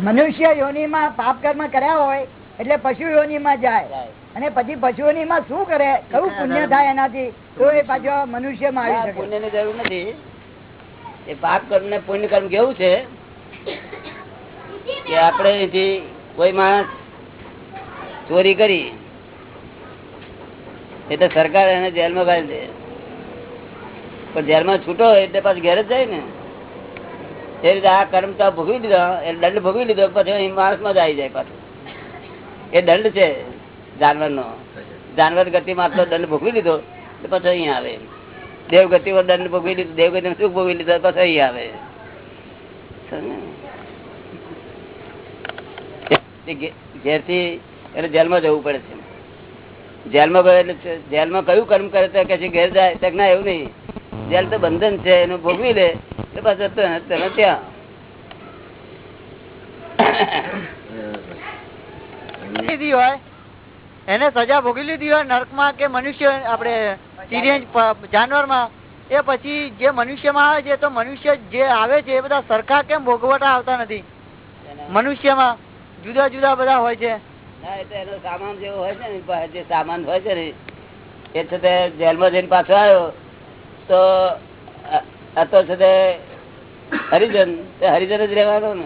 મનુષ્ય યોનિમાં પાપ કર્મ કર્યા હોય એટલે પશુ યોનિમાં જાય. અને પછી પશુઓની માં શું કરે? કયું પુણ્ય થાય એનાથી? તો એ પાછો મનુષ્યમાં આવી શકે. પુણ્યની જરૂર નથી. એ પાપ કર્મ ને પુણ્ય કર્મ કેવું છે? કે આપણે કોઈ માણસ ચોરી કરી એટલે સરકાર એને જેલમાં ગાળી દે પણ જેલમાં છૂટો એટલે પાછું ઘેર જ જાય ને. એ રીતે આ કર્મ તો ભોગવી લીધો એ દંડ ભોગવી લીધો પછી માણસમાં જ આવી જાય પાછું. એ દંડ છે. જાનવર નો જાનવર ગતિમાં આટલો દંડ ભોગવી લીધો પછી અહીંયા આવે. દેવ ગતિ દંડ ભોગવી લીધો દેવ ગતિ સુખ ભોગવી લીધો પછી અહીં આવે. ઘેરથી એટલે જેલમાં જવું પડે છે. જેલમાં ગયો એટલે જેલમાં કયું કર્મ કરે તો કે ઘેર જાય, તક ના એવું નહીં. જેલ તો બંધન છે, એનું ભોગવી લે એટલે પાછો તો- તો ત્યાં. હોય. એને સજા ભોગી લીધી હોય નર્કમાં કે મનુષ્ય આપણે સિરિયન જાનવરમાં એ પછી જે મનુષ્યમાં આવે છે તો મનુષ્ય જે આવે છે એ બધા સરખા કેમ ભોગવટા આવતા નથી? મનુષ્યમાં જુદા જુદા બધા હોય છે. એનો સામાન જેવો હોય છે ને જે સામાન હોય છે ને એ છે તે જેલમાં જઈને પાછો આવ્યો તો આ- આ તો છે તે હરિજન હરિજન જ રહેવાનો ને.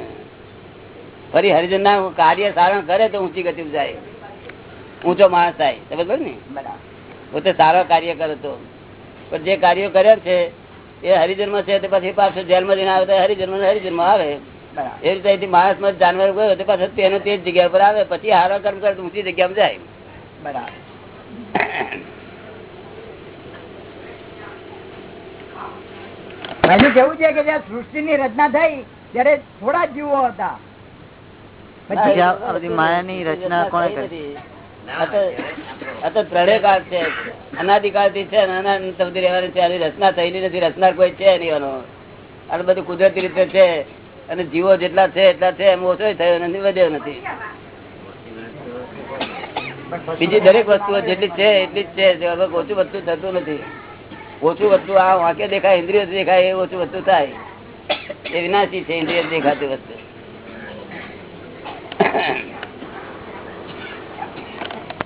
ફરી હરિજન ના કાર્ય સારણ કરે તો ઊંચી ગતિ જાય. ઊંચો માણસ થાય સમજ ને? પોતે સારો કાર્ય કરે તો. પણ જે કાર્યો કર્યા છે એ હરિજન્મ છે તે પછી પાછો જેલમાં જઈને આવે તો હરિજન્મ હરિજન્મ આવે. એ રીતે માણસમાં જાનવર ગયો તે પાછો તેનો તે જ જગ્યા પર આવે પછી હારો કર્મ કરે તો ઊંચી જગ્યામાં જાય. બરાબર. કેવું છે કે જ્યાં સૃષ્ટિ ની રચના થઈ ત્યારે થોડા જીવો હતા. પછી ના, રચના કોણે કરી? પ્રળયકાળ છે. અનાદિકાળથી છે અને રહેવાની છે. આની રચના થયેલી નથી. રચના કોઈ છે નહીં એનો. આ બધું કુદરતી રીતે છે. અને જીવો જેટલા છે એટલા છે. એમ ઓછો થયો નથી વધ્યો નથી. બીજી દરેક વસ્તુઓ જેટલી છે એટલી જ છે. ઓછું વસ્તુ થતું નથી. ઓછું વસ્તુ આ વાંકે દેખાય ઇન્દ્રિય દેખાય એ ઓછું વસ્તુ થાય. એ વિનાશી છે ઇન્દ્રિય દેખાતી વસ્તુ.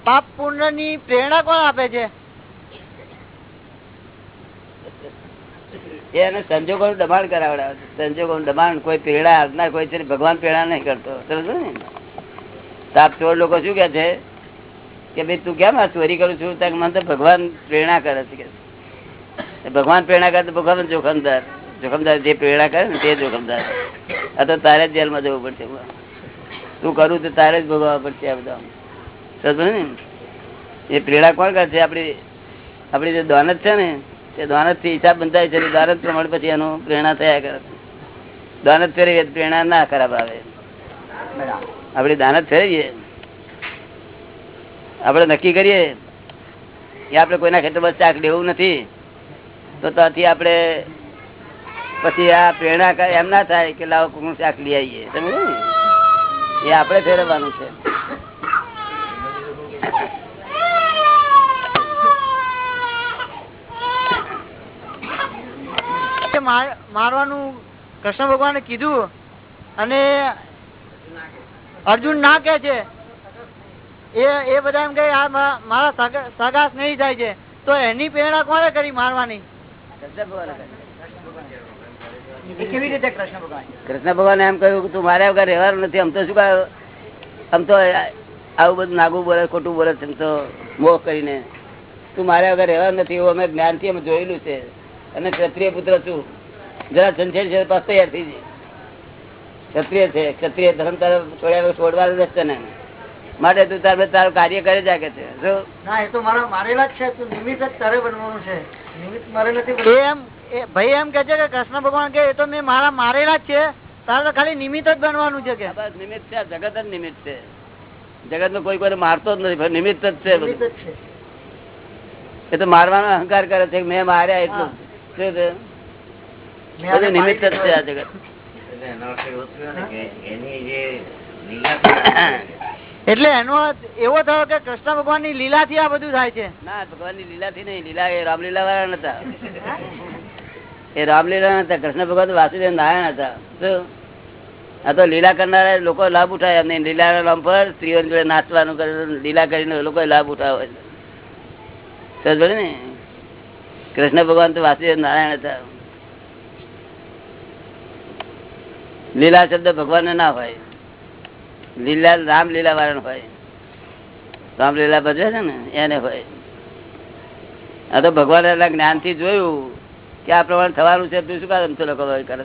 પાપ પુણ્યની પ્રેરણા કોણ આપે છે? એને સંજોગો નું દબાણ કરાવડાવે સંજોગો નું દબાણ, કોઈ પ્રેરણા આપનાર કોઈ છે ભગવાન પ્રેરણા નહીં કરતો. સમજો ને? સાપ ચોર લોકો શું કે છે? કે ભાઈ, તું કેમ આ ચોરી કરું છું? ત્યાં મને તો ભગવાન પ્રેરણા કરે છે કે ભગવાન પ્રેરણા કરે તો ભગવાન જોખમદાર. જોખમદાર જે પ્રેરણા કરે ને, તે જોખમદાર. આ તો તારે જ જેલમાં જવું પડશે. તું કરું તો તારે જ ભોગવવા પડશે આ બધા એ પ્રેરણા કોણ કરે છે? આપડી આપડી જે દ્વાનત છે ને, તે દ્વાનતથી હિસાબ બંધાય છે દોનત પ્રમાણે પછી એનું પ્રેરણા થયા કરે દ્વાનત ફેરવીએ પ્રેરણા ના ખરાબ આવે. આપડી દાનત ફેરવીએ આપડે નક્કી કરીએ, કે આપડે કોઈના ખેતરમાં ચાક લેવું નથી, તો ત્યાંથી આપડે પછી આ પ્રેરણા એમ ના થાય કે લાવો કોઈનું ચાક લઈ આવીએ સમજ એ આપણે ફેરવવાનું છે. મારવાનું કૃષ્ણ ભગવાને કીધું અને અર્જુન ના કે છે. એ એ બધા એમ કે આ મારા સગા- સ્નેહી થાય છે. તો એની પ્રેરણા કોને કરી મારવાની? કૃષ્ણ કહ્યું. કેવી રીતે કૃષ્ણ ભગવાન? કૃષ્ણ ભગવાન એમ કહ્યું કે તું મારે વગર રહેવાનું નથી. આમ તો શું કહે આમ તો આવું બધું નાગું બોલે ખોટું બોલે છે તો મોહ કરીને. તું મારે વગર રહેવાનું નથી. એવું અમે જ્ઞાનથી અમે જોયેલું છે. અને ક્ષત્રિય પુત્ર છું જરા સંછેડ છે પાસ તૈયાર થઈ જાય. ક્ષત્રિય છે ક્ષત્રિય ધર્મ તારે છોડ્યા છોડવા રહેશે ને માટે તું તાર તારું કાર્ય કરે જ કે છે. જો ના એ તો મારા મારેલા જ છે. તું નિમિત્ત જ તારે બનવાનું છે. નિમિત્ત મારે નથી એમ એ ભાઈ એમ કે છે કે કૃષ્ણ ભગવાન કે એ તો મેં મારા મારેલા જ છે. તારે તો ખાલી નિમિત્ત જ બનવાનું છે કે. આ બસ નિમિત્ત છે જગત જ નિમિત્ત છે. જગત નો કોઈ કોઈ મારતો જ નથી નિમિત્ત જ છે એ તો મારવાનો અહંકાર કરે છે મેં માર્યા એટલું. શું છે? બધું નિમિત્ત જ છે આ જગત. એટલે એનો એવો થયો કે એની જે લીલા છે, એટલે એનો અર્થ એવો થયો કે કૃષ્ણ ભગવાનની લીલા થી આ બધું થાય છે. ના ભગવાનની લીલા થી નહીં. લીલા એ રામલીલા વાળા નતા એ રામલીલા નતા. કૃષ્ણ ભગવાન તો વાસુદેવ નારાયણ હતા. આ તો લીલા કરનારા લોકો લાભ ઉઠાય એમને લીલા નામ પર સ્ત્રીઓ જોડે નાચવાનું કરે લીલા કરીને લોકો લાભ ઉઠાવે. ને? કૃષ્ણ ભગવાન તો વાસુદેવ નારાયણ હતા. લીલા શબ્દ ભગવાન ના હોય. લીલા રામલીલા વાળા હોય. રામલીલા ભજવે છે ને એને હોય. આ તો ભગવાન એના જ્ઞાનથી જોયું કે આ પ્રમાણે થવાનું છે તું શું કામ તો લોકો કરે છે?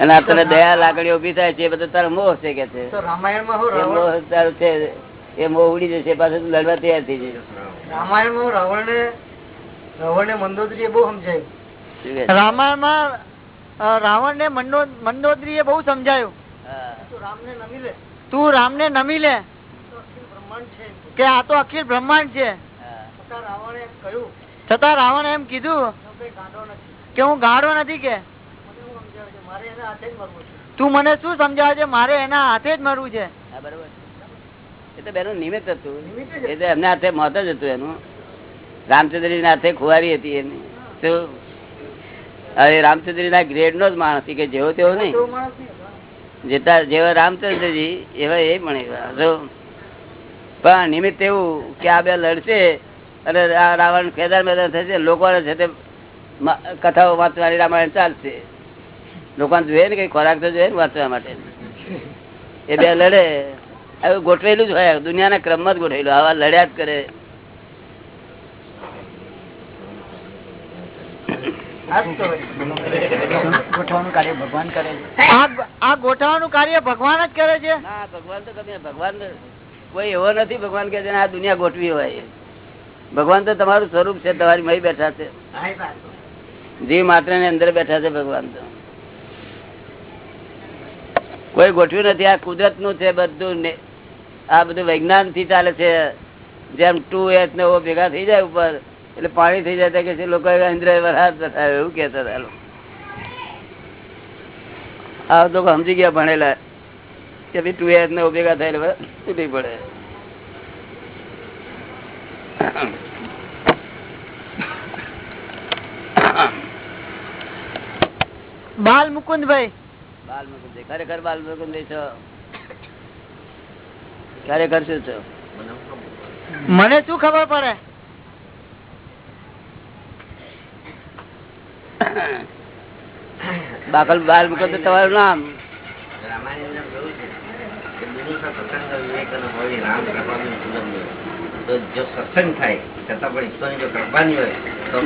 અને આ દયા લાગણી ઊભી થાય છે એ બધો તારો મોહ છે કે છે? રામાયણમાં મોહ તારો છે. એ મોહ ઉડી જશે પાછું લડવા તૈયાર થઈ જશે. રામાયણમાં રાવણ ને રાવણ ને મંદોદરી બહુ સમજાયું? રામાયણમાં રાવણ ને મંદોદરી બહુ સમજાયું. તું રામ ને નમી લે. કે આ તો અખિલ બ્રહ્માંડ છે. છતાં રાવણ એમ કીધું કે હું ગાડો નથી. કે તું મને શું સમજાવે છે? મારે એના હાથે જ મરવું છે. બરોબર એ તો બેનું નિમિત્ત હતું. એ તો એમના હાથે મોત જ હતું એનું. રામચંદ્રી ના હાથે ખુવારી હતી એની. શું? હવે રામચંદ્રી ના ગ્રેડ નો જ માણસ કે જેવો તેવો નહીં. જેટલા જેવા રામચંદ્રજી એવા એ પણ એવા. પણ નિમિત્ત એવું કે આ બે લડશે અને આ રાવણ ખેદાર મેદાન થશે લોકોને છે તે કથાઓ વાંચવાની રામાયણ ચાલશે. લોકોને જોઈએ ને કઈ ખોરાક તો જોઈએ ને વાંચવા માટે. એ બે લડે. હવે ગોઠવેલું જ હોય દુનિયાના ક્રમમાં જ ગોઠવેલું. આવા લડ્યા જ કરે. ભગવાન તો તમારું સ્વરૂપ છે તમારી મહી બેઠા છે. જીવ માત્રની અંદર બેઠા છે ભગવાન તો. કોઈ ગોઠવ્યું નથી આ કુદરતનું છે બધું ને- આ બધું વિજ્ઞાનથી ચાલે છે. જેમ ટુ એચ ને ભેગા થઈ જાય ઉપર એટલે પાણી થઈ જાય કે છે લોકો ઇન્દ્ર વરસાદ બતાવે એવું કેતા હતા આ લોકો સમજી ગયા ભણેલા કે ભાઈ ટુ એચ ને ભેગા થાય એટલે તૂટી પડે. બાલ મુકુંદભાઈ બાલ મુકુંદ ખરેખર બાલ મુકુંદ છો. ખરેખર શું છો? મને શું ખબર પડે? બાકલ બાર મૂકો તો તમારું નામ? જો સત્સંગ થાય છતાં પણ ઈશ્વરની જો કૃપાની હોય તો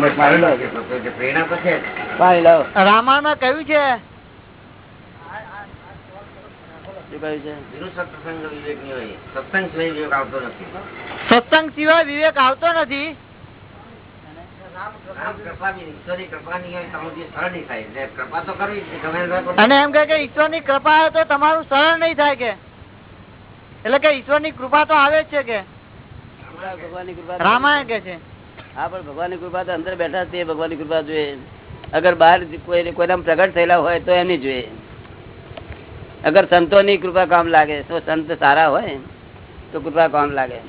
પ્રેરણા તો છે જ. પાણી લાવો રામાયણમાં કહ્યું છે? શું કહ્યું છે સત્સંગ વિવેકની હોય. સત્સંગ સિવાય વિવેક આવતો નથી. સત્સંગ સિવાય વિવેક આવતો નથી. ઈશ્વરની કૃપાની હોય તો કોઈ અને એમ કે ઈશ્વરની કૃપા તમારું સરળ નહીં થાય કે. એટલે કે ઈશ્વરની કૃપા તો આવે જ છે કે. રામાયણ કે છે. હા પણ ભગવાનની કૃપા તો અંદર બેઠા છે. ભગવાનની કૃપા જોઈએ. અગર બહાર કોઈ કોઈના પ્રગટ થયેલા હોય તો એની જોઈએ. અગર સંતોની કૃપા કામ લાગે તો સંત સારા હોય તો કૃપા કામ લાગે.